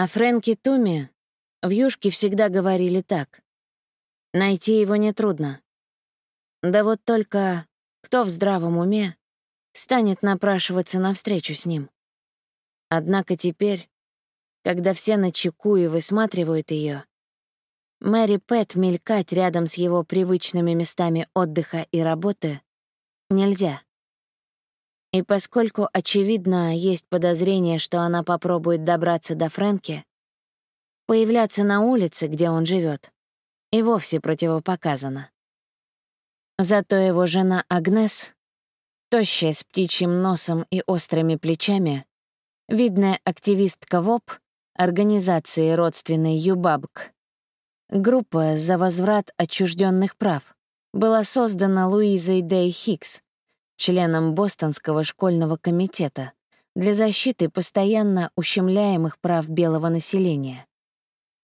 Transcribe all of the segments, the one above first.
О Фрэнке Туме в Юшке всегда говорили так. Найти его нетрудно. Да вот только кто в здравом уме станет напрашиваться на встречу с ним? Однако теперь, когда все на чеку и высматривают ее, Мэри Пэт мелькать рядом с его привычными местами отдыха и работы нельзя. И поскольку, очевидно, есть подозрение, что она попробует добраться до Фрэнки, появляться на улице, где он живет, и вовсе противопоказано. Зато его жена Агнес, тощая с птичьим носом и острыми плечами, видная активистка ВОП, организации родственной ЮБАБК, группа за возврат отчужденных прав, была создана Луизой Дэй Хикс, членом Бостонского школьного комитета для защиты постоянно ущемляемых прав белого населения.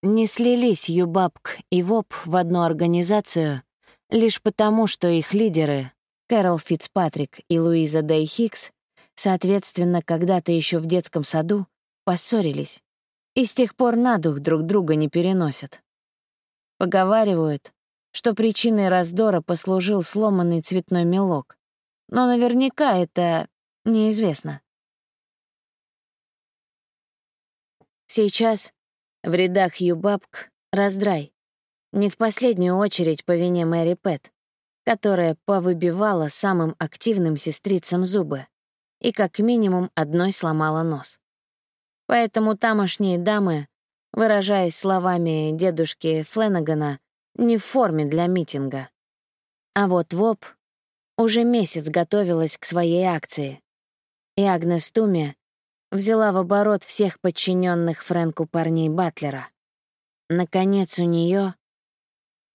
Не слились ЮБАПК и ВОП в одну организацию лишь потому, что их лидеры, Кэрол Фицпатрик и Луиза Дэй Хикс, соответственно, когда-то еще в детском саду, поссорились и с тех пор на дух друг друга не переносят. Поговаривают, что причиной раздора послужил сломанный цветной мелок, но наверняка это неизвестно. Сейчас в рядах Юбабк раздрай. Не в последнюю очередь по вине Мэри Пэт, которая повыбивала самым активным сестрицам зубы и как минимум одной сломала нос. Поэтому тамошние дамы, выражаясь словами дедушки Фленагана, не в форме для митинга. А вот ВОП уже месяц готовилась к своей акции. И Агнес Туми взяла в оборот всех подчиненных Фрэнку парней Батлера. Наконец у нее,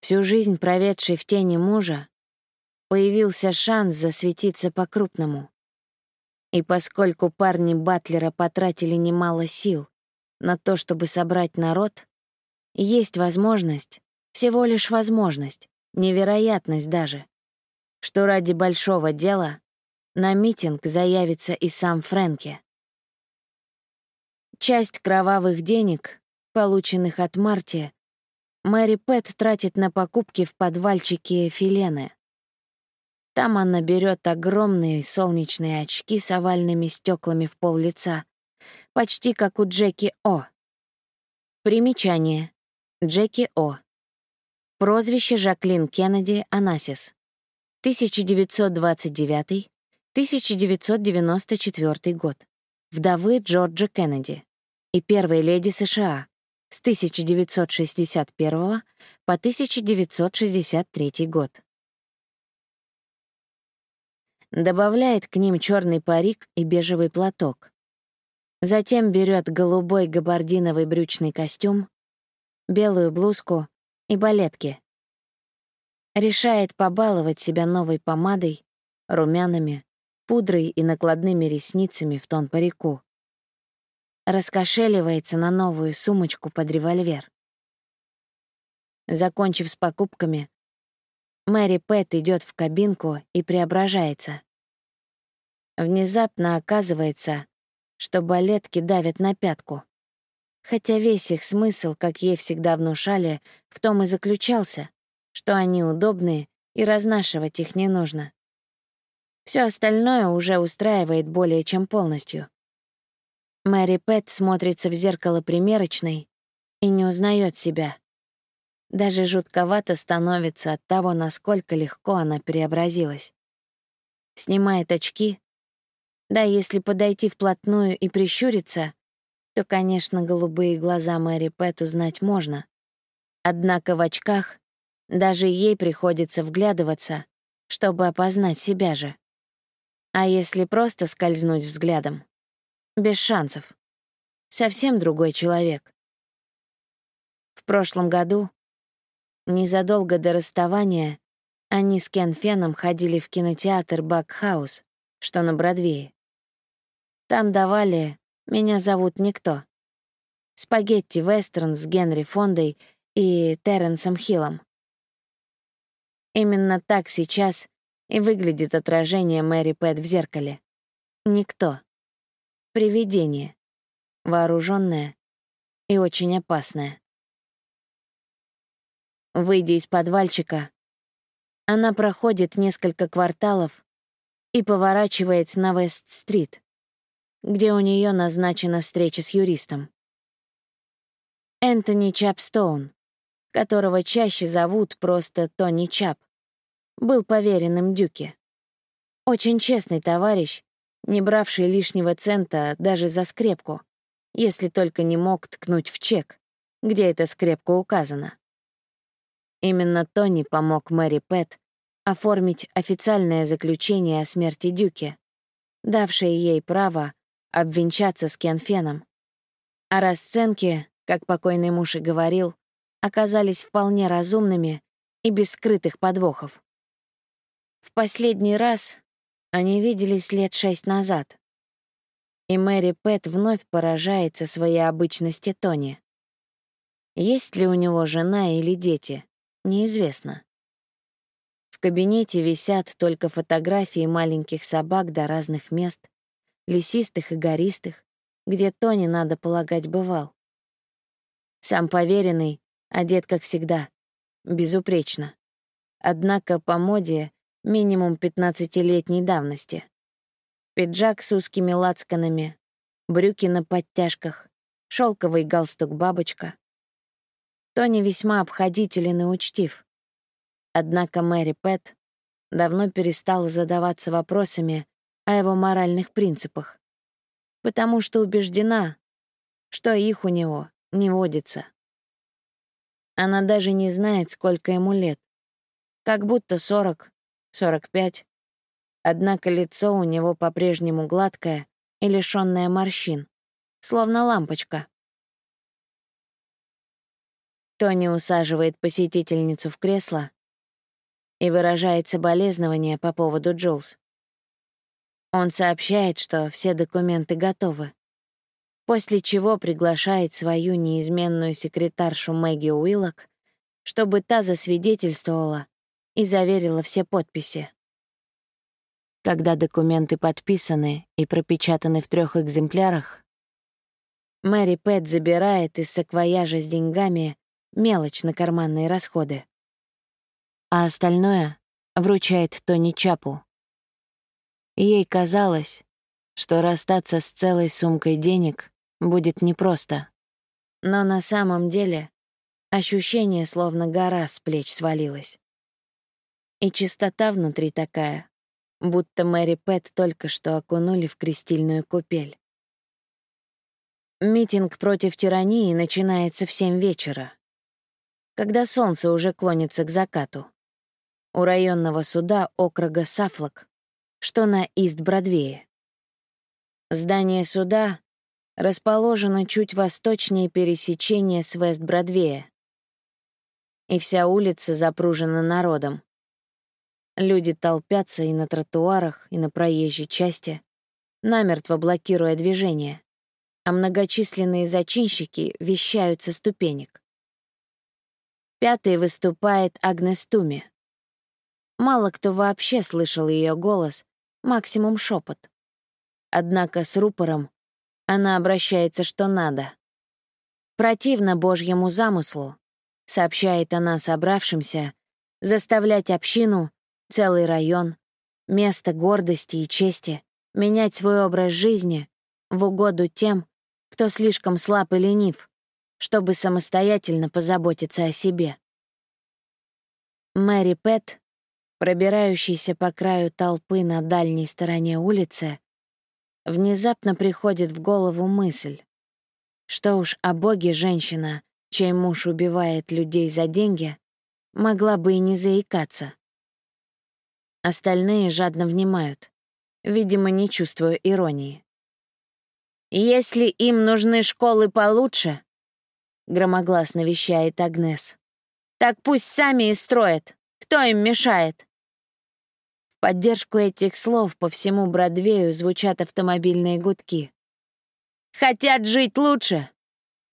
всю жизнь проведшей в тени мужа, появился шанс засветиться по-крупному. И поскольку парни Батлера потратили немало сил на то, чтобы собрать народ, есть возможность, всего лишь возможность, невероятность даже, что ради большого дела на митинг заявится и сам Фрэнки. Часть кровавых денег, полученных от Марти, Мэри Пэт тратит на покупки в подвальчике Филены. Там она берет огромные солнечные очки с овальными стеклами в пол лица, почти как у Джеки О. Примечание. Джеки О. Прозвище Жаклин Кеннеди Анасис. 1929-1994 год. Вдовы Джорджа Кеннеди и первой леди США с 1961 по 1963 год. Добавляет к ним черный парик и бежевый платок. Затем берет голубой габардиновый брючный костюм, белую блузку и балетки решает побаловать себя новой помадой, румянами, пудрой и накладными ресницами в тон парику. Раскошеливается на новую сумочку под револьвер. Закончив с покупками, Мэри Пэт идет в кабинку и преображается. Внезапно оказывается, что балетки давят на пятку. Хотя весь их смысл, как ей всегда внушали, в том и заключался, что они удобные, и разнашивать их не нужно. Все остальное уже устраивает более чем полностью. Мэри Пэт смотрится в зеркало примерочной и не узнает себя. Даже жутковато становится от того, насколько легко она преобразилась. Снимает очки. Да, если подойти вплотную и прищуриться, то, конечно, голубые глаза Мэри Пэт узнать можно. Однако в очках даже ей приходится вглядываться, чтобы опознать себя же. А если просто скользнуть взглядом? Без шансов. Совсем другой человек. В прошлом году, незадолго до расставания, они с Кен Феном ходили в кинотеатр Бакхаус, что на Бродвее. Там давали «Меня зовут Никто». Спагетти-вестерн с Генри Фондой и Терренсом Хиллом. Именно так сейчас и выглядит отражение Мэри Пэт в зеркале. Никто. Привидение. Вооруженное и очень опасное. Выйдя из подвальчика, она проходит несколько кварталов и поворачивает на Вест-стрит, где у нее назначена встреча с юристом. Энтони Чапстоун, которого чаще зовут просто Тони Чап, был поверенным Дюке. Очень честный товарищ, не бравший лишнего цента даже за скрепку, если только не мог ткнуть в чек, где эта скрепка указана. Именно Тони помог Мэри Пэт оформить официальное заключение о смерти Дюке, давшее ей право обвенчаться с Кенфеном. А расценки, как покойный муж и говорил, оказались вполне разумными и без скрытых подвохов. В последний раз они виделись лет шесть назад, и Мэри Пэт вновь поражается своей обычности Тони. Есть ли у него жена или дети, неизвестно. В кабинете висят только фотографии маленьких собак до разных мест, лесистых и гористых, где Тони, надо полагать, бывал. Сам поверенный одет, как всегда, безупречно. Однако по моде минимум 15-летней давности. Пиджак с узкими лацканами, брюки на подтяжках, шелковый галстук-бабочка. Тони весьма обходителен и учтив. Однако Мэри Пэт давно перестала задаваться вопросами о его моральных принципах, потому что убеждена, что их у него не водится. Она даже не знает, сколько ему лет. Как будто сорок, сорок пять. Однако лицо у него по-прежнему гладкое и лишённое морщин, словно лампочка. Тони усаживает посетительницу в кресло и выражает соболезнования по поводу Джулс. Он сообщает, что все документы готовы, после чего приглашает свою неизменную секретаршу Мэгги Уиллок, чтобы та засвидетельствовала и заверила все подписи. Когда документы подписаны и пропечатаны в трех экземплярах, Мэри Пэт забирает из саквояжа с деньгами мелочь на карманные расходы. А остальное вручает Тони Чапу. Ей казалось, что расстаться с целой сумкой денег будет непросто. Но на самом деле ощущение, словно гора с плеч свалилась. И чистота внутри такая, будто Мэри Пэт только что окунули в крестильную купель. Митинг против тирании начинается в семь вечера когда солнце уже клонится к закату. У районного суда округа Сафлок, что на Ист-Бродвее. Здание суда расположено чуть восточнее пересечения с Вест-Бродвея. И вся улица запружена народом. Люди толпятся и на тротуарах, и на проезжей части, намертво блокируя движение, а многочисленные зачинщики вещают со ступенек. Пятой выступает Агнес Туми. Мало кто вообще слышал ее голос, максимум шепот. Однако с рупором она обращается что надо. Противно Божьему замыслу, сообщает она собравшимся, заставлять общину, целый район, место гордости и чести, менять свой образ жизни в угоду тем, кто слишком слаб и ленив, чтобы самостоятельно позаботиться о себе. Мэри Пэт, пробирающийся по краю толпы на дальней стороне улицы, внезапно приходит в голову мысль, что уж о боге женщина, чей муж убивает людей за деньги, могла бы и не заикаться. Остальные жадно внимают, видимо, не чувствуя иронии. «Если им нужны школы получше, громогласно вещает Агнес. «Так пусть сами и строят. Кто им мешает?» Поддержку этих слов по всему Бродвею звучат автомобильные гудки. «Хотят жить лучше?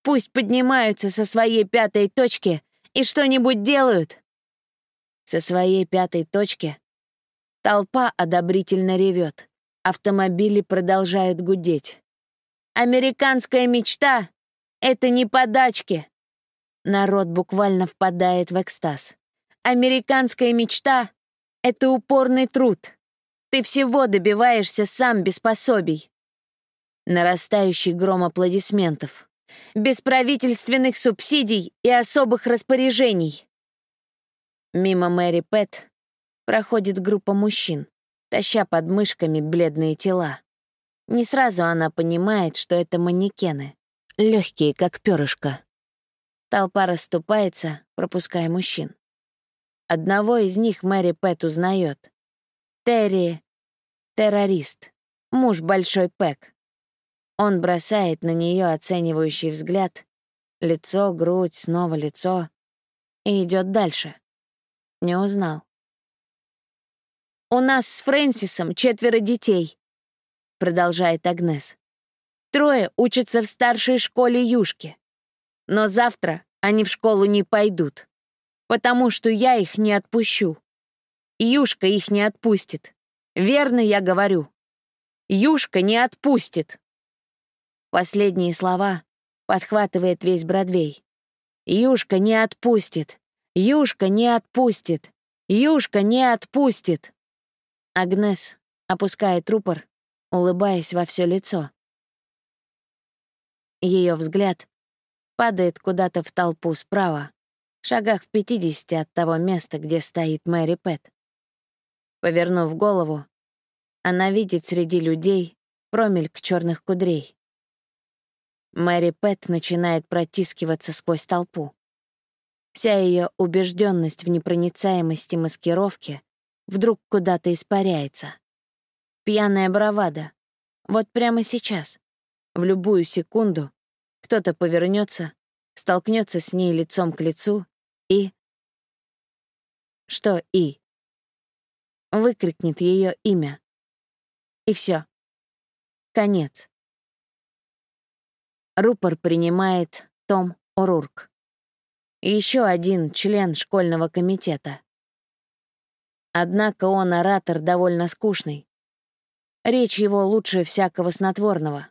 Пусть поднимаются со своей пятой точки и что-нибудь делают!» Со своей пятой точки толпа одобрительно ревет. Автомобили продолжают гудеть. Американская мечта Это не подачки. Народ буквально впадает в экстаз. Американская мечта — это упорный труд. Ты всего добиваешься сам без пособий. Нарастающий гром аплодисментов. Без правительственных субсидий и особых распоряжений. Мимо Мэри Пэт проходит группа мужчин, таща под мышками бледные тела. Не сразу она понимает, что это манекены, легкие, как перышко. Толпа расступается, пропуская мужчин. Одного из них Мэри Пэт узнает. Терри — террорист, муж Большой Пэк. Он бросает на нее оценивающий взгляд, лицо, грудь, снова лицо, и идет дальше. Не узнал. «У нас с Фрэнсисом четверо детей», — продолжает Агнес. «Трое учатся в старшей школе Юшки. Но завтра они в школу не пойдут, потому что я их не отпущу. Юшка их не отпустит. Верно я говорю. Юшка не отпустит». Последние слова подхватывает весь Бродвей. «Юшка не отпустит! Юшка не отпустит! Юшка не отпустит!» Агнес опускает рупор, улыбаясь во все лицо. Ее взгляд падает куда-то в толпу справа, шагах в пятидесяти от того места, где стоит Мэри Пэт. Повернув голову, она видит среди людей промельк черных кудрей. Мэри Пэт начинает протискиваться сквозь толпу. Вся ее убежденность в непроницаемости маскировки вдруг куда-то испаряется. Пьяная бравада. Вот прямо сейчас, в любую секунду, кто-то повернется, столкнется с ней лицом к лицу и... Что «и»? Выкрикнет ее имя. И все. Конец. Рупор принимает Том О'Рурк. Еще один член школьного комитета. Однако он оратор довольно скучный. Речь его лучше всякого снотворного,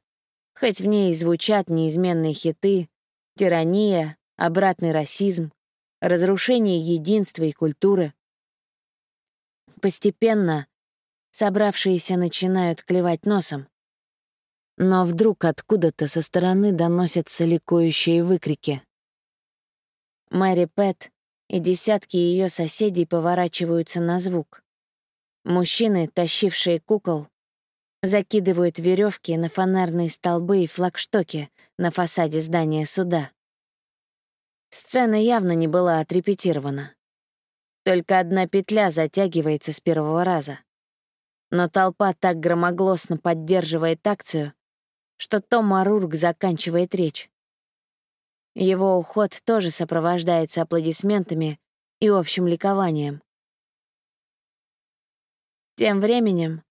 хоть в ней звучат неизменные хиты, тирания, обратный расизм, разрушение единства и культуры. Постепенно собравшиеся начинают клевать носом, но вдруг откуда-то со стороны доносятся ликующие выкрики. Мэри Пэт и десятки ее соседей поворачиваются на звук. Мужчины, тащившие кукол, закидывают веревки на фонарные столбы и флагштоки на фасаде здания суда. Сцена явно не была отрепетирована. Только одна петля затягивается с первого раза. Но толпа так громогласно поддерживает акцию, что Том Арург заканчивает речь. Его уход тоже сопровождается аплодисментами и общим ликованием. Тем временем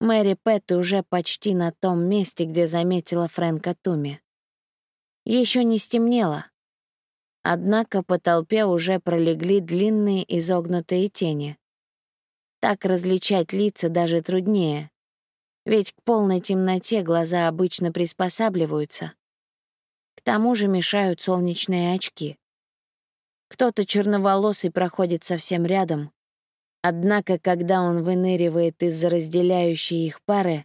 Мэри Пэт уже почти на том месте, где заметила Фрэнка Туми. Еще не стемнело, однако по толпе уже пролегли длинные изогнутые тени. Так различать лица даже труднее, ведь к полной темноте глаза обычно приспосабливаются. К тому же мешают солнечные очки. Кто-то черноволосый проходит совсем рядом, однако, когда он выныривает из-за разделяющей их пары,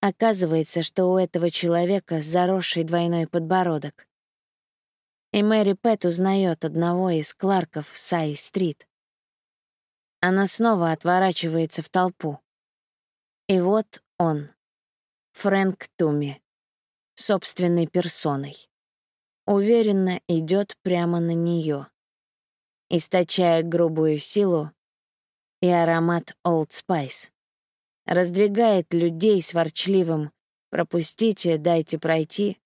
оказывается, что у этого человека заросший двойной подбородок. И Мэри Пэт узнает одного из Кларков в Сай-стрит. Она снова отворачивается в толпу. И вот он, Фрэнк Туми, собственной персоной, уверенно идет прямо на нее, источая грубую силу и аромат Spice. Раздвигает людей с ворчливым «пропустите, дайте пройти»,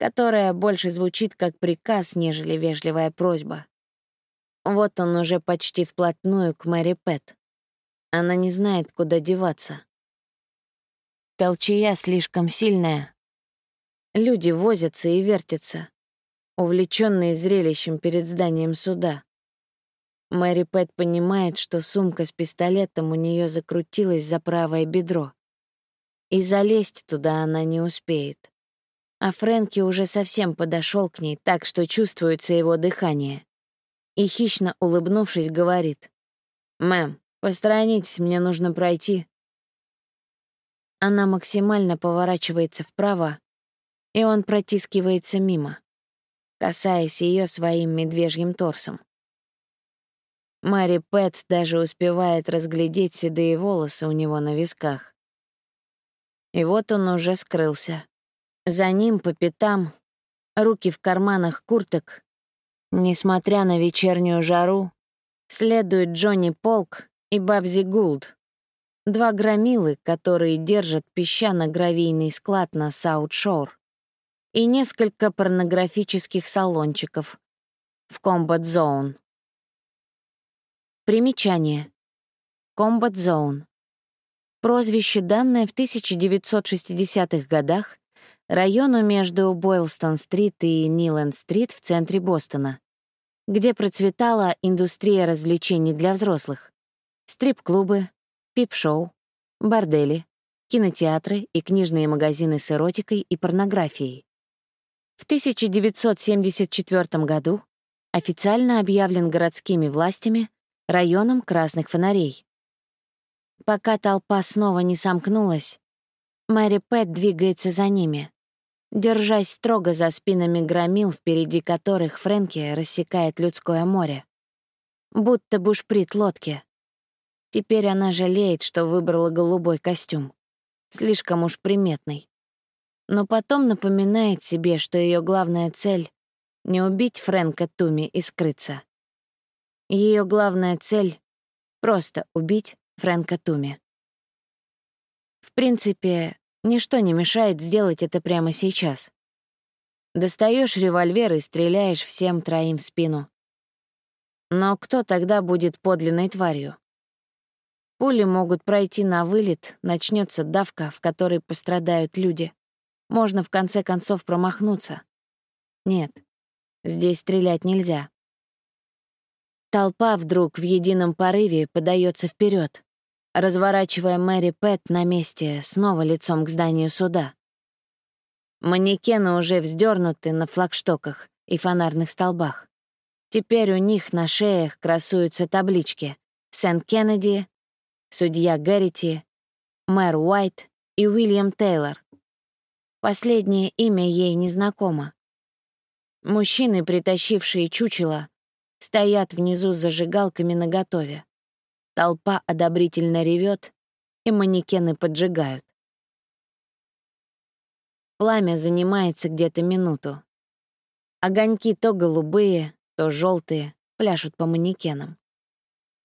которая больше звучит как приказ, нежели вежливая просьба. Вот он уже почти вплотную к Мэри Пэт. Она не знает, куда деваться. Толчая слишком сильная. Люди возятся и вертятся, увлеченные зрелищем перед зданием суда. Мэри Пэт понимает, что сумка с пистолетом у нее закрутилась за правое бедро. И залезть туда она не успеет. А Фрэнки уже совсем подошел к ней так, что чувствуется его дыхание. И, хищно улыбнувшись, говорит. «Мэм, посторонитесь, мне нужно пройти». Она максимально поворачивается вправо, и он протискивается мимо, касаясь ее своим медвежьим торсом. Мэри Пэт даже успевает разглядеть седые волосы у него на висках. И вот он уже скрылся. За ним по пятам, руки в карманах курток, несмотря на вечернюю жару, следуют Джонни Полк и Бабзи Гулд, два громилы, которые держат песчано-гравийный склад на Саут-Шор, и несколько порнографических салончиков в Combat Zone. Примечание. Combat Zone. Прозвище, данное в 1960-х годах району между Бойлстон-стрит и Ниленд-стрит в центре Бостона, где процветала индустрия развлечений для взрослых, стрип-клубы, пип-шоу, бордели, кинотеатры и книжные магазины с эротикой и порнографией. В 1974 году официально объявлен городскими властями районом красных фонарей. Пока толпа снова не сомкнулась, Мэри Пэт двигается за ними, держась строго за спинами громил, впереди которых Фрэнки рассекает людское море. Будто бушприт лодки. Теперь она жалеет, что выбрала голубой костюм. Слишком уж приметный. Но потом напоминает себе, что ее главная цель — не убить Фрэнка Туми и скрыться. Ее главная цель — просто убить Фрэнка Туми. В принципе, Ничто не мешает сделать это прямо сейчас. Достаешь револьвер и стреляешь всем троим в спину. Но кто тогда будет подлинной тварью? Пули могут пройти на вылет, начнется давка, в которой пострадают люди. Можно в конце концов промахнуться. Нет, здесь стрелять нельзя. Толпа вдруг в едином порыве подается вперед разворачивая Мэри Пэт на месте, снова лицом к зданию суда. Манекены уже вздернуты на флагштоках и фонарных столбах. Теперь у них на шеях красуются таблички «Сент-Кеннеди», «Судья Гэррити», «Мэр Уайт» и «Уильям Тейлор». Последнее имя ей незнакомо. Мужчины, притащившие чучело, стоят внизу с зажигалками наготове. Толпа одобрительно ревет, и манекены поджигают. Пламя занимается где-то минуту. Огоньки то голубые, то желтые, пляшут по манекенам.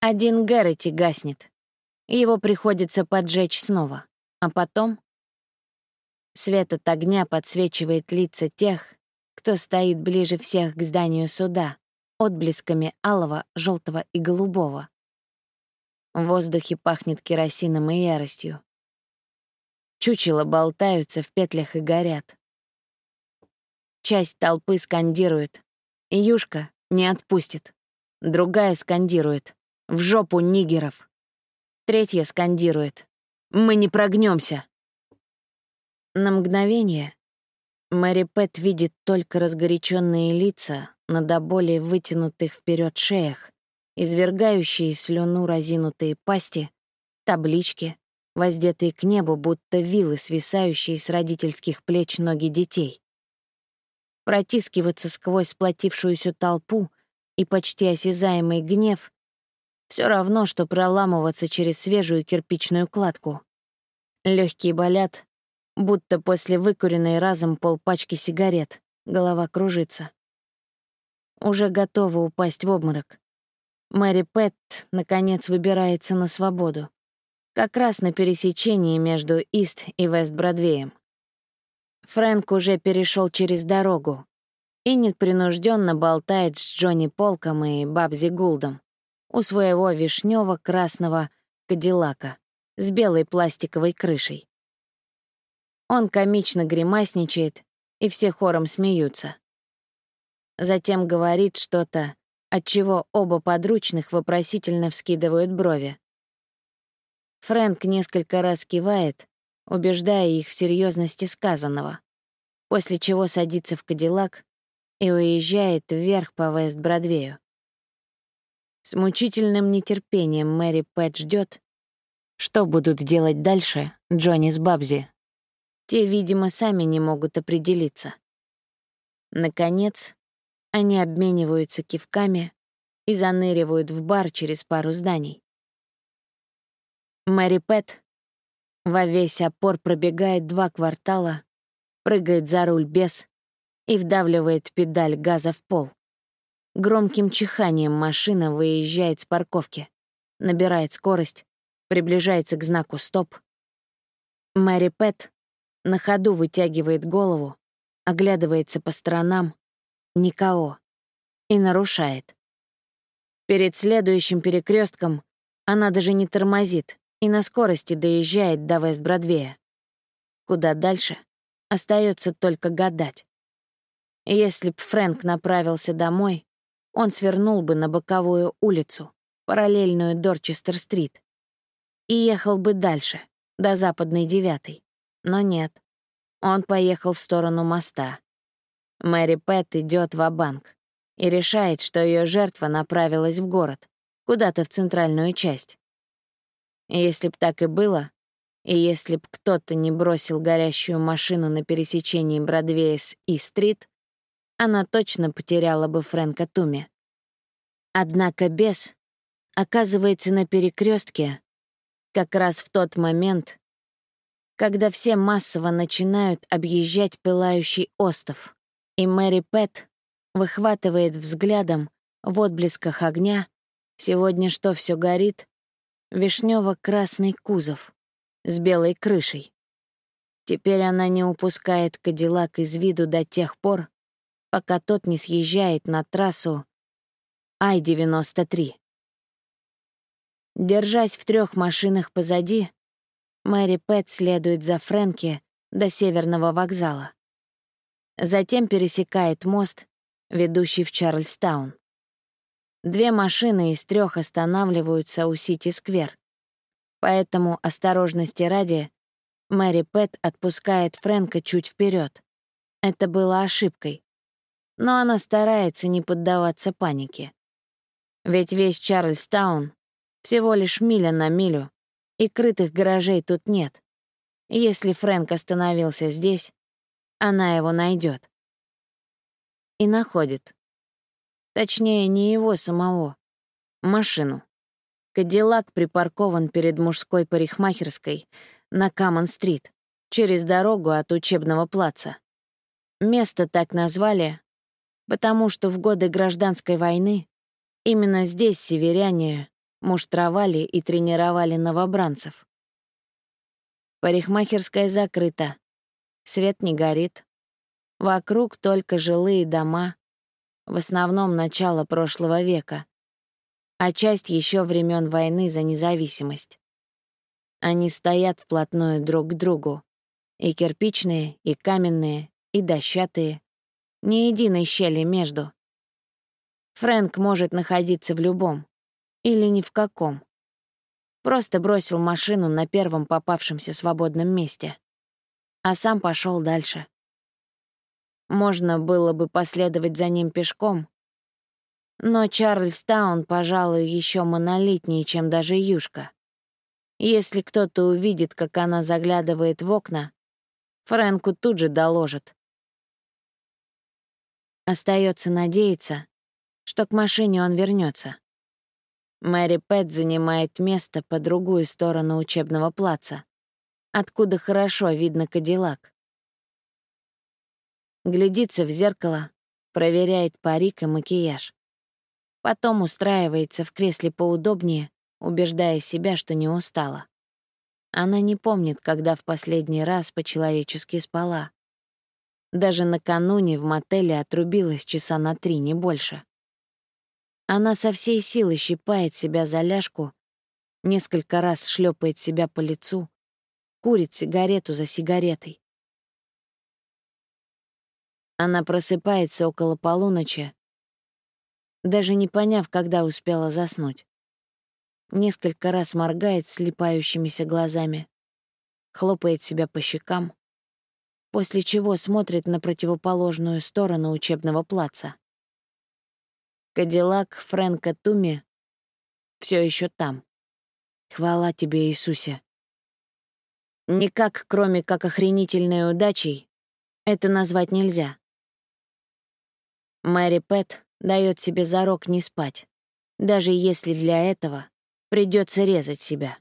Один Гэрроти гаснет. Его приходится поджечь снова. А потом... Свет от огня подсвечивает лица тех, кто стоит ближе всех к зданию суда, отблесками алого, желтого и голубого. В воздухе пахнет керосином и яростью. Чучела болтаются в петлях и горят. Часть толпы скандирует. Юшка не отпустит. Другая скандирует. В жопу нигеров. Третья скандирует. Мы не прогнемся. На мгновение Мэри Пэт видит только разгоряченные лица на до боли вытянутых вперед шеях извергающие слюну разинутые пасти, таблички, воздетые к небу, будто вилы, свисающие с родительских плеч ноги детей. Протискиваться сквозь сплотившуюся толпу и почти осязаемый гнев — все равно, что проламываться через свежую кирпичную кладку. Легкие болят, будто после выкуренной разом полпачки сигарет, голова кружится. Уже готова упасть в обморок. Мэри Пэт, наконец, выбирается на свободу. Как раз на пересечении между Ист и Вест-Бродвеем. Фрэнк уже перешел через дорогу и непринужденно болтает с Джонни Полком и Бабзи Гулдом у своего вишнево красного кадиллака с белой пластиковой крышей. Он комично гримасничает, и все хором смеются. Затем говорит что-то отчего оба подручных вопросительно вскидывают брови. Фрэнк несколько раз кивает, убеждая их в серьезности сказанного. после чего садится в Кадиллак и уезжает вверх по Вест-Бродвею. С мучительным нетерпением Мэри Пэт ждет, что будут делать дальше Джонни с Бабзи. Те, видимо, сами не могут определиться. Наконец, они обмениваются кивками и заныривают в бар через пару зданий. Мэри Пэт во весь опор пробегает два квартала, прыгает за руль без и вдавливает педаль газа в пол. Громким чиханием машина выезжает с парковки, набирает скорость, приближается к знаку «Стоп». Мэри Пэт на ходу вытягивает голову, оглядывается по сторонам. Никого. И нарушает. Перед следующим перекрестком она даже не тормозит и на скорости доезжает до Вест-Бродвея. Куда дальше, остается только гадать. Если б Фрэнк направился домой, он свернул бы на боковую улицу, параллельную Дорчестер-стрит, и ехал бы дальше, до Западной девятой. Но нет. Он поехал в сторону моста. Мэри Пэт идет в банк и решает, что ее жертва направилась в город, куда-то в центральную часть. если б так и было, и если б кто-то не бросил горящую машину на пересечении Бродвея с И-стрит, она точно потеряла бы Фрэнка Туми. Однако бес оказывается на перекрестке как раз в тот момент, когда все массово начинают объезжать пылающий остов, и Мэри Пэт выхватывает взглядом в отблесках огня сегодня что все горит, вишнево-красный кузов с белой крышей. Теперь она не упускает Кадиллак из виду до тех пор, пока тот не съезжает на трассу Ай-93. Держась в трех машинах позади, Мэри Пэт следует за Фрэнки до Северного вокзала. Затем пересекает мост, ведущий в Чарльстаун. Две машины из трех останавливаются у Сити-сквер. Поэтому, осторожности ради, Мэри Пэт отпускает Фрэнка чуть вперед. Это было ошибкой. Но она старается не поддаваться панике. Ведь весь Чарльстаун всего лишь миля на милю, и крытых гаражей тут нет. Если Фрэнк остановился здесь, она его найдет. И находит. Точнее, не его самого. Машину. Кадиллак припаркован перед мужской парикмахерской на Камон-стрит, через дорогу от учебного плаца. Место так назвали, потому что в годы гражданской войны именно здесь северяне муштровали и тренировали новобранцев. Парикмахерская закрыта, свет не горит. Вокруг только жилые дома, в основном начало прошлого века, а часть еще времен войны за независимость. Они стоят вплотную друг к другу, и кирпичные, и каменные, и дощатые, ни единой щели между. Фрэнк может находиться в любом, или ни в каком. Просто бросил машину на первом попавшемся свободном месте. А сам пошел дальше. Можно было бы последовать за ним пешком, но Чарльстаун, пожалуй, еще монолитнее, чем даже Юшка. Если кто-то увидит, как она заглядывает в окна, Фрэнку тут же доложит. Остается надеяться, что к машине он вернется. Мэри Пэт занимает место по другую сторону учебного плаца, откуда хорошо видно Кадиллак. Глядится в зеркало, проверяет парик и макияж. Потом устраивается в кресле поудобнее, убеждая себя, что не устала. Она не помнит, когда в последний раз по-человечески спала. Даже накануне в мотеле отрубилась часа на три, не больше. Она со всей силы щипает себя за ляжку, несколько раз шлепает себя по лицу, курит сигарету за сигаретой. Она просыпается около полуночи, даже не поняв, когда успела заснуть. Несколько раз моргает слепающимися глазами, хлопает себя по щекам, после чего смотрит на противоположную сторону учебного плаца. Кадиллак Фрэнка Туми все еще там. Хвала тебе, Иисусе. Никак, кроме как охренительной удачей, это назвать нельзя. Мэри Пэт дает себе зарок не спать, даже если для этого придется резать себя.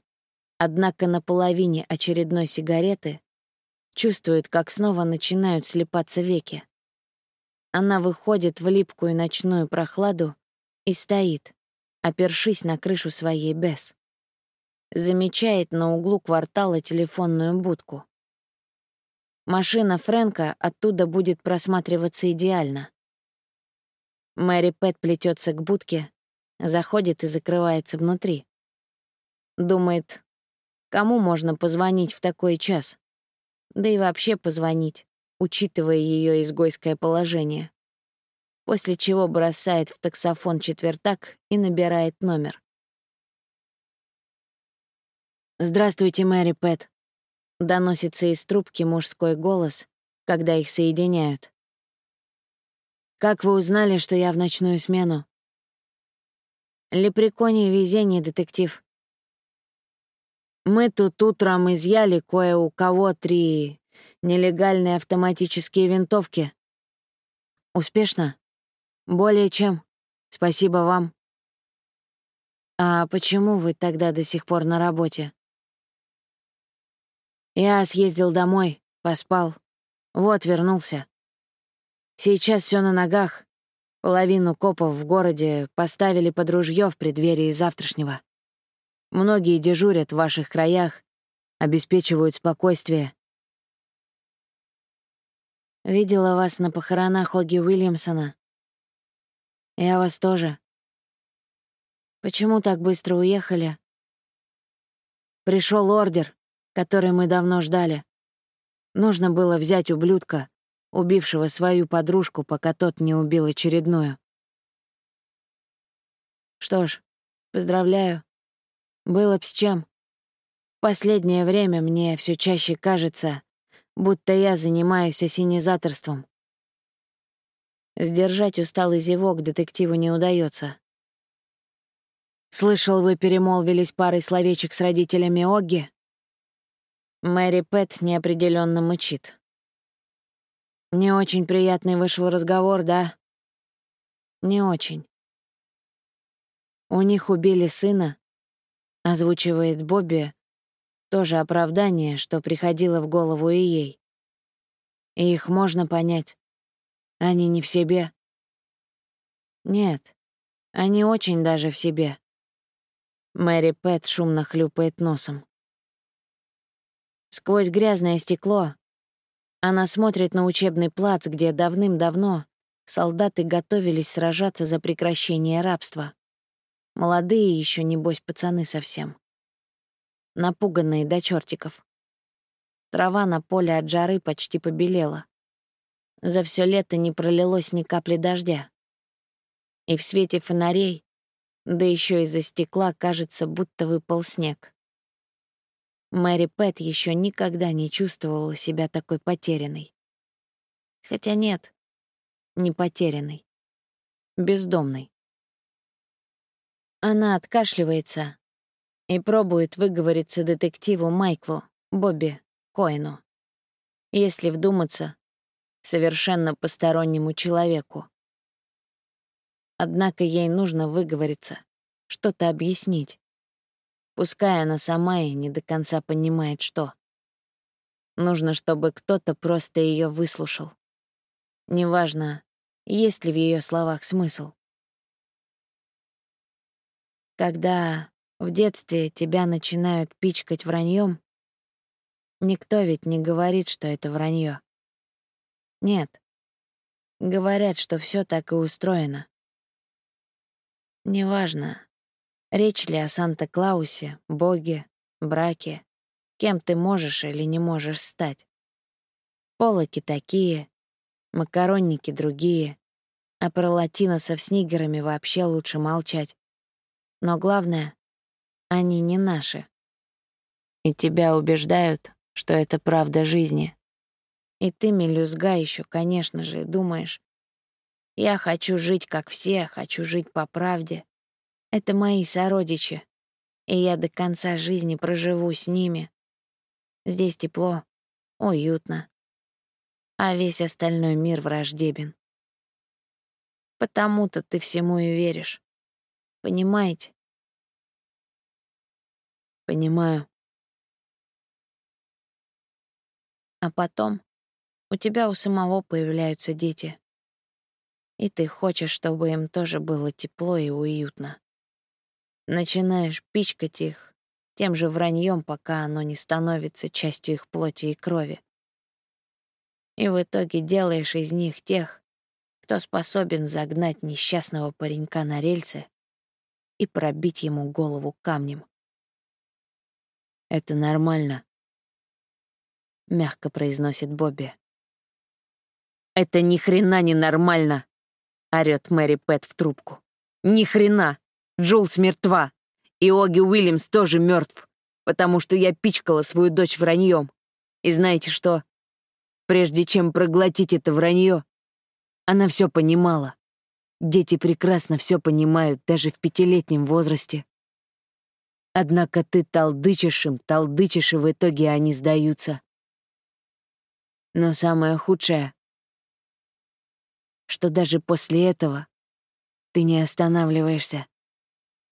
Однако на половине очередной сигареты чувствует, как снова начинают слепаться веки. Она выходит в липкую ночную прохладу и стоит, опершись на крышу своей Бесс замечает на углу квартала телефонную будку. Машина Фрэнка оттуда будет просматриваться идеально. Мэри Пэт плетется к будке, заходит и закрывается внутри. Думает, кому можно позвонить в такой час? Да и вообще позвонить, учитывая ее изгойское положение. После чего бросает в таксофон четвертак и набирает номер. «Здравствуйте, Мэри Пэт», — доносится из трубки мужской голос, когда их соединяют. «Как вы узнали, что я в ночную смену?» «Лепреконий везение, детектив. Мы тут утром изъяли кое у кого три нелегальные автоматические винтовки. Успешно? Более чем. Спасибо вам. А почему вы тогда до сих пор на работе? Я съездил домой, поспал. Вот, вернулся. Сейчас все на ногах. Половину копов в городе поставили под ружье в преддверии завтрашнего. Многие дежурят в ваших краях, обеспечивают спокойствие. Видела вас на похоронах Оги Уильямсона. Я вас тоже. Почему так быстро уехали? Пришел ордер который мы давно ждали. Нужно было взять ублюдка, убившего свою подружку, пока тот не убил очередную. Что ж, поздравляю. Было б с чем. Последнее время мне все чаще кажется, будто я занимаюсь осенизаторством. Сдержать усталый зевок детективу не удается. «Слышал, вы перемолвились парой словечек с родителями Огги?» Мэри Пэт неопределенно мычит. «Не очень приятный вышел разговор, да?» «Не очень». «У них убили сына», — озвучивает Бобби, тоже оправдание, что приходило в голову и ей. И их можно понять. Они не в себе. Нет, они очень даже в себе. Мэри Пэт шумно хлюпает носом. Сквозь грязное стекло она смотрит на учебный плац, где давным-давно солдаты готовились сражаться за прекращение рабства. Молодые еще, небось, пацаны совсем. Напуганные до чертиков. Трава на поле от жары почти побелела. За все лето не пролилось ни капли дождя. И в свете фонарей, да еще из-за стекла, кажется, будто выпал снег. Мэри Пэт еще никогда не чувствовала себя такой потерянной. Хотя нет, не потерянной. Бездомной. Она откашливается и пробует выговориться детективу Майклу, Бобби, Коину. Если вдуматься, совершенно постороннему человеку. Однако ей нужно выговориться, что-то объяснить. Пускай она сама и не до конца понимает, что. Нужно, чтобы кто-то просто ее выслушал. Неважно, есть ли в ее словах смысл. Когда в детстве тебя начинают пичкать враньем, никто ведь не говорит, что это вранье. Нет. Говорят, что все так и устроено. Неважно, Речь ли о Санта-Клаусе, Боге, браке, кем ты можешь или не можешь стать. Полоки такие, макаронники другие, а про латиносов с нигерами вообще лучше молчать. Но главное, они не наши. И тебя убеждают, что это правда жизни. И ты, мелюзга, еще, конечно же, думаешь, я хочу жить, как все, хочу жить по правде. Это мои сородичи, и я до конца жизни проживу с ними. Здесь тепло, уютно, а весь остальной мир враждебен. Потому-то ты всему и веришь. Понимаете? Понимаю. А потом у тебя у самого появляются дети. И ты хочешь, чтобы им тоже было тепло и уютно. Начинаешь пичкать их тем же враньем, пока оно не становится частью их плоти и крови. И в итоге делаешь из них тех, кто способен загнать несчастного паренька на рельсы и пробить ему голову камнем. «Это нормально», — мягко произносит Бобби. «Это ни хрена не нормально!» — орёт Мэри Пэт в трубку. «Ни хрена! Джулс мертва, и Оги Уильямс тоже мертв, потому что я пичкала свою дочь враньем. И знаете что? Прежде чем проглотить это вранье, она все понимала. Дети прекрасно все понимают, даже в пятилетнем возрасте. Однако ты толдычишь им, толдычишь, и в итоге они сдаются. Но самое худшее, что даже после этого ты не останавливаешься,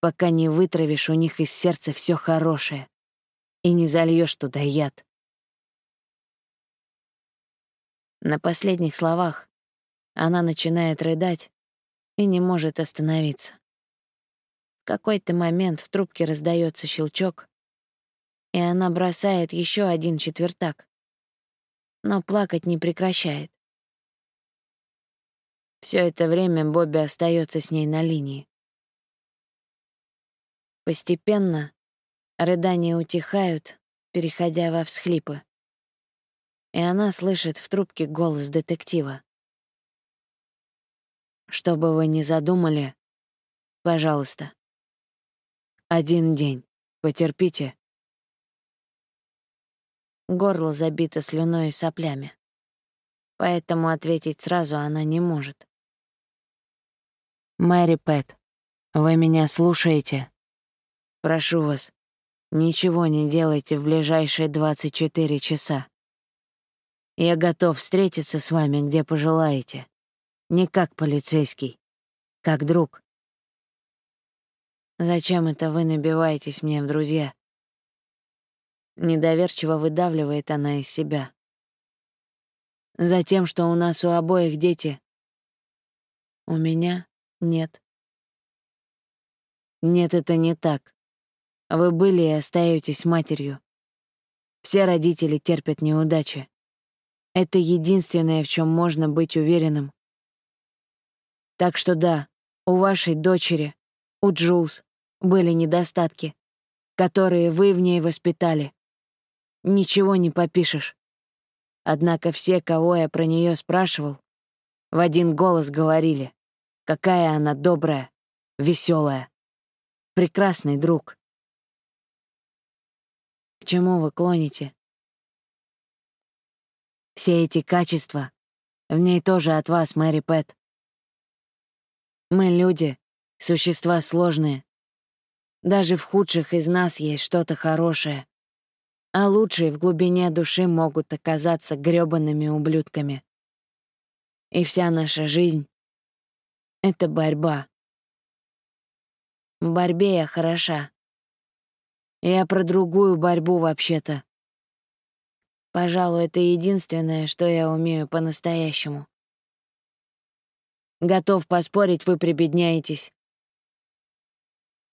пока не вытравишь у них из сердца все хорошее и не зальешь туда яд. На последних словах она начинает рыдать и не может остановиться. В какой-то момент в трубке раздается щелчок, и она бросает еще один четвертак, но плакать не прекращает. Все это время Бобби остается с ней на линии. Постепенно рыдания утихают, переходя во всхлипы. И она слышит в трубке голос детектива. «Что бы вы ни задумали, пожалуйста, один день. Потерпите. Горло забито слюной и соплями. Поэтому ответить сразу она не может. «Мэри Пэт, вы меня слушаете? Прошу вас, ничего не делайте в ближайшие 24 часа. Я готов встретиться с вами, где пожелаете. Не как полицейский, как друг. Зачем это вы набиваетесь мне в друзья? Недоверчиво выдавливает она из себя. Затем, что у нас у обоих дети. У меня нет. Нет, это не так. Вы были и остаетесь матерью. Все родители терпят неудачи. Это единственное, в чем можно быть уверенным. Так что да, у вашей дочери у Джулс были недостатки, которые вы в ней воспитали. Ничего не попишешь. Однако все, кого я про нее спрашивал, в один голос говорили, какая она добрая, веселая, прекрасный друг. К чему вы клоните? Все эти качества в ней тоже от вас, Мэри Пэт. Мы люди, Существа сложные. Даже в худших из нас есть что-то хорошее. А лучшие в глубине души могут оказаться грёбаными ублюдками. И вся наша жизнь — это борьба. В борьбе я хороша. Я про другую борьбу вообще-то. Пожалуй, это единственное, что я умею по-настоящему. Готов поспорить, вы прибедняетесь.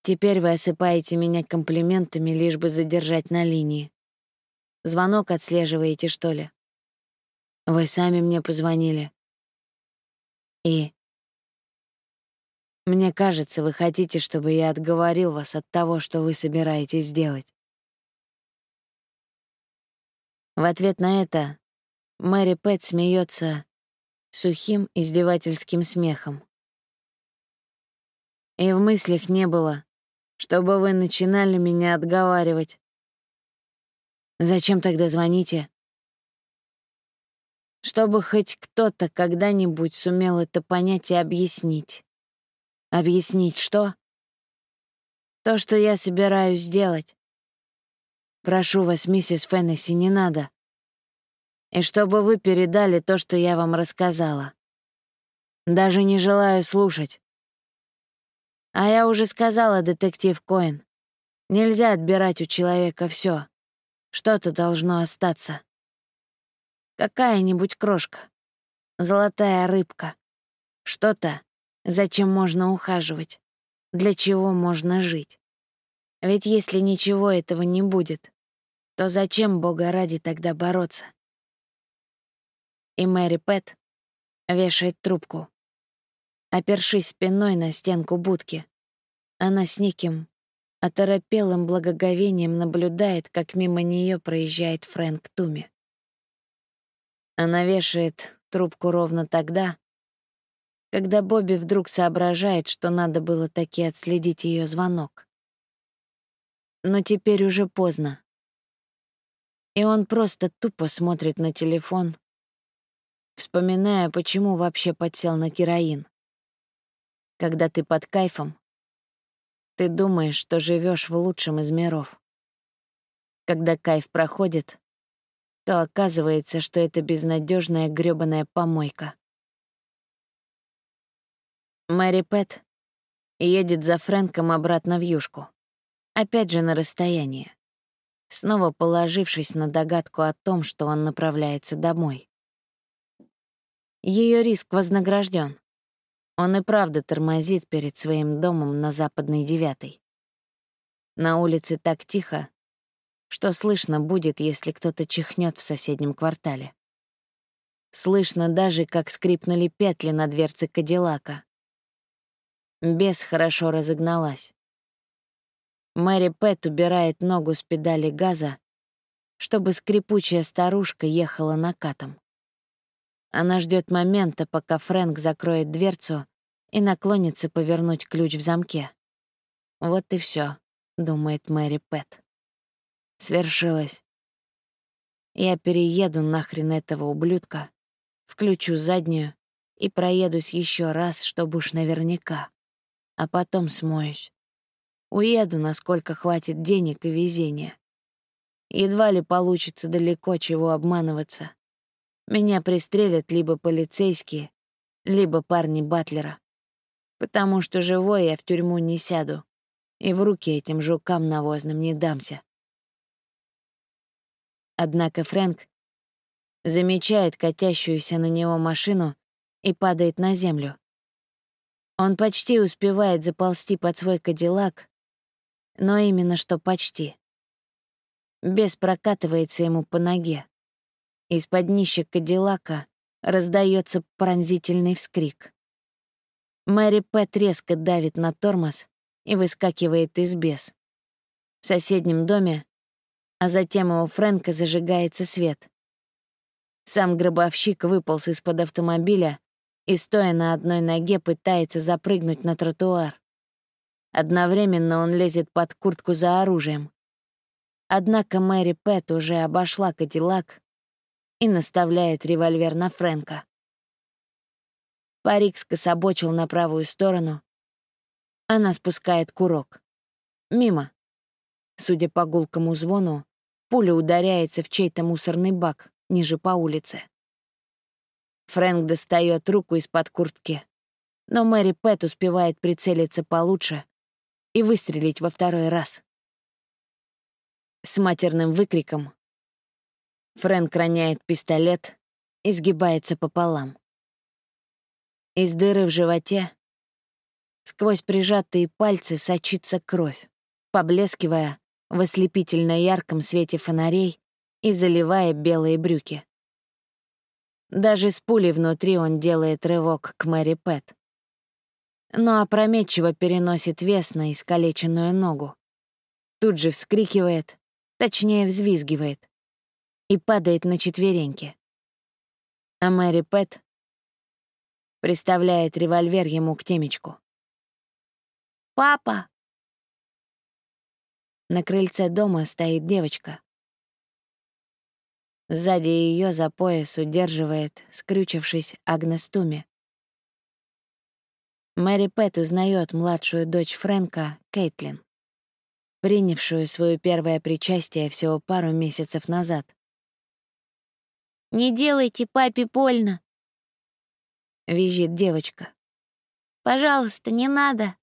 Теперь вы осыпаете меня комплиментами, лишь бы задержать на линии. Звонок отслеживаете, что ли? Вы сами мне позвонили. И... Мне кажется, вы хотите, чтобы я отговорил вас от того, что вы собираетесь сделать. В ответ на это Мэри Пэт смеется сухим издевательским смехом. И в мыслях не было, чтобы вы начинали меня отговаривать. Зачем тогда звоните? Чтобы хоть кто-то когда-нибудь сумел это понять и объяснить. Объяснить что? То, что я собираюсь сделать. Прошу вас, миссис Феннесси, не надо. И чтобы вы передали то, что я вам рассказала. Даже не желаю слушать. А я уже сказала, детектив Коэн, нельзя отбирать у человека все. Что-то должно остаться. Какая-нибудь крошка, золотая рыбка, что-то, зачем можно ухаживать, для чего можно жить. Ведь если ничего этого не будет, то зачем Бога ради тогда бороться? И Мэри Пэт вешает трубку. Опершись спиной на стенку будки, она с неким оторопелым благоговением наблюдает, как мимо нее проезжает Фрэнк Туми. Она вешает трубку ровно тогда, когда Бобби вдруг соображает, что надо было таки отследить ее звонок. Но теперь уже поздно. И он просто тупо смотрит на телефон, вспоминая, почему вообще подсел на героин. Когда ты под кайфом, ты думаешь, что живешь в лучшем из миров. Когда кайф проходит, то оказывается, что это безнадежная грёбаная помойка. Мэри Пэт едет за Фрэнком обратно в Юшку. Опять же на расстояние. Снова положившись на догадку о том, что он направляется домой. Ее риск вознагражден. Он и правда тормозит перед своим домом на западной девятой. На улице так тихо, что слышно будет, если кто-то чихнет в соседнем квартале. Слышно даже, как скрипнули петли на дверце Кадиллака. Бес хорошо разогналась. Мэри Пэт убирает ногу с педали газа, чтобы скрипучая старушка ехала накатом. Она ждет момента, пока Фрэнк закроет дверцу и наклонится повернуть ключ в замке. Вот и все, думает Мэри Пэт. Свершилось. Я перееду нахрен этого ублюдка, включу заднюю и проедусь еще раз, чтобы уж наверняка, а потом смоюсь. Уеду, насколько хватит денег и везения. Едва ли получится далеко чего обманываться. Меня пристрелят либо полицейские, либо парни Батлера потому что живой я в тюрьму не сяду и в руки этим жукам навозным не дамся. Однако Фрэнк замечает катящуюся на него машину и падает на землю. Он почти успевает заползти под свой кадиллак, но именно что почти. Бес прокатывается ему по ноге. Из-под днища кадиллака раздается пронзительный вскрик. Мэри Пэт резко давит на тормоз и выскакивает из бес. В соседнем доме, а затем у Фрэнка зажигается свет. Сам гробовщик выполз из-под автомобиля и, стоя на одной ноге, пытается запрыгнуть на тротуар. Одновременно он лезет под куртку за оружием. Однако Мэри Пэт уже обошла Кадиллак и наставляет револьвер на Фрэнка. Парик скособочил на правую сторону. Она спускает курок. Мимо. Судя по гулкому звону, пуля ударяется в чей-то мусорный бак ниже по улице. Фрэнк достает руку из-под куртки, но Мэри Пэт успевает прицелиться получше и выстрелить во второй раз. С матерным выкриком Фрэнк роняет пистолет и сгибается пополам. Из дыры в животе сквозь прижатые пальцы сочится кровь, поблескивая в ослепительно ярком свете фонарей и заливая белые брюки. Даже с пулей внутри он делает рывок к Мэри Пэт. Но опрометчиво переносит вес на искалеченную ногу. Тут же вскрикивает, точнее взвизгивает, и падает на четвереньки. А Мэри Пэт Приставляет револьвер ему к темечку. «Папа!» На крыльце дома стоит девочка. Сзади ее за пояс удерживает, скрючившись, Агнес Туми. Мэри Пэт узнает младшую дочь Фрэнка, Кейтлин, принявшую свое первое причастие всего пару месяцев назад. «Не делайте папе больно!» — визжит девочка. «Пожалуйста, не надо!»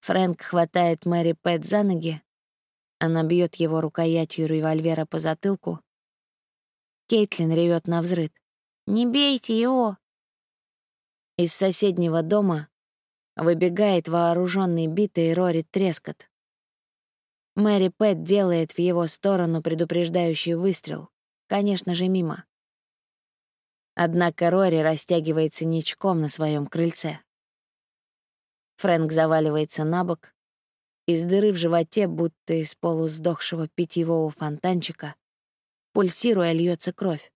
Фрэнк хватает Мэри Пэт за ноги. Она бьет его рукоятью револьвера по затылку. Кейтлин ревет на взрыд. «Не бейте его!» Из соседнего дома выбегает вооруженный битый Рори Трескот. Мэри Пэт делает в его сторону предупреждающий выстрел, конечно же, мимо. Однако Рори растягивается ничком на своем крыльце. Фрэнк заваливается на бок. Из дыры в животе, будто из полусдохшего питьевого фонтанчика, пульсируя, льется кровь.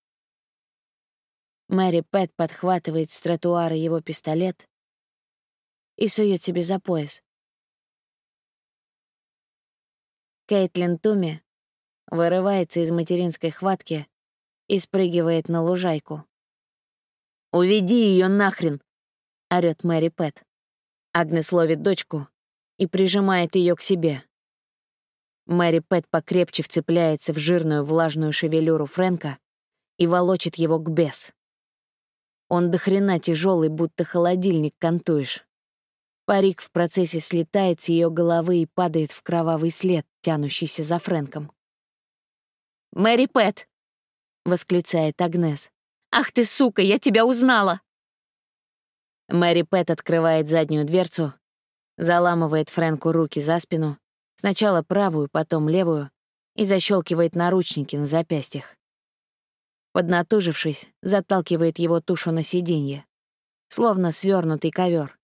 Мэри Пэт подхватывает с тротуара его пистолет и сует себе за пояс. Кейтлин Туми вырывается из материнской хватки и спрыгивает на лужайку. «Уведи ее нахрен!» — орёт Мэри Пэт. Агнес ловит дочку и прижимает ее к себе. Мэри Пэт покрепче вцепляется в жирную влажную шевелюру Фрэнка и волочит его к бес. Он до хрена тяжелый, будто холодильник кантуешь. Парик в процессе слетает с ее головы и падает в кровавый след, тянущийся за Фрэнком. «Мэри Пэт!» — восклицает Агнес. «Ах ты, сука, я тебя узнала!» Мэри Пэт открывает заднюю дверцу, заламывает Фрэнку руки за спину, сначала правую, потом левую, и защелкивает наручники на запястьях. Поднатужившись, заталкивает его тушу на сиденье, словно свернутый ковер.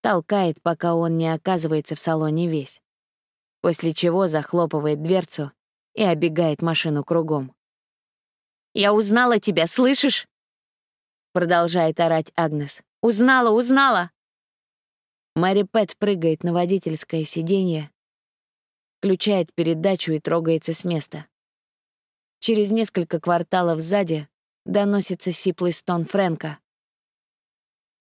Толкает, пока он не оказывается в салоне весь, после чего захлопывает дверцу и обегает машину кругом. «Я узнала тебя, слышишь?» Продолжает орать Агнес. «Узнала, узнала!» Мэри Пэт прыгает на водительское сиденье, включает передачу и трогается с места. Через несколько кварталов сзади доносится сиплый стон Фрэнка.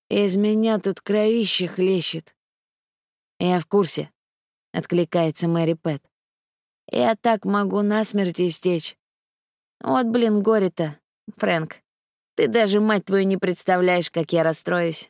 «Из меня тут кровище хлещет». «Я в курсе», — откликается Мэри Пэт. «Я так могу насмерть истечь. Вот, блин, горе-то, Фрэнк. Ты даже, мать твою, не представляешь, как я расстроюсь.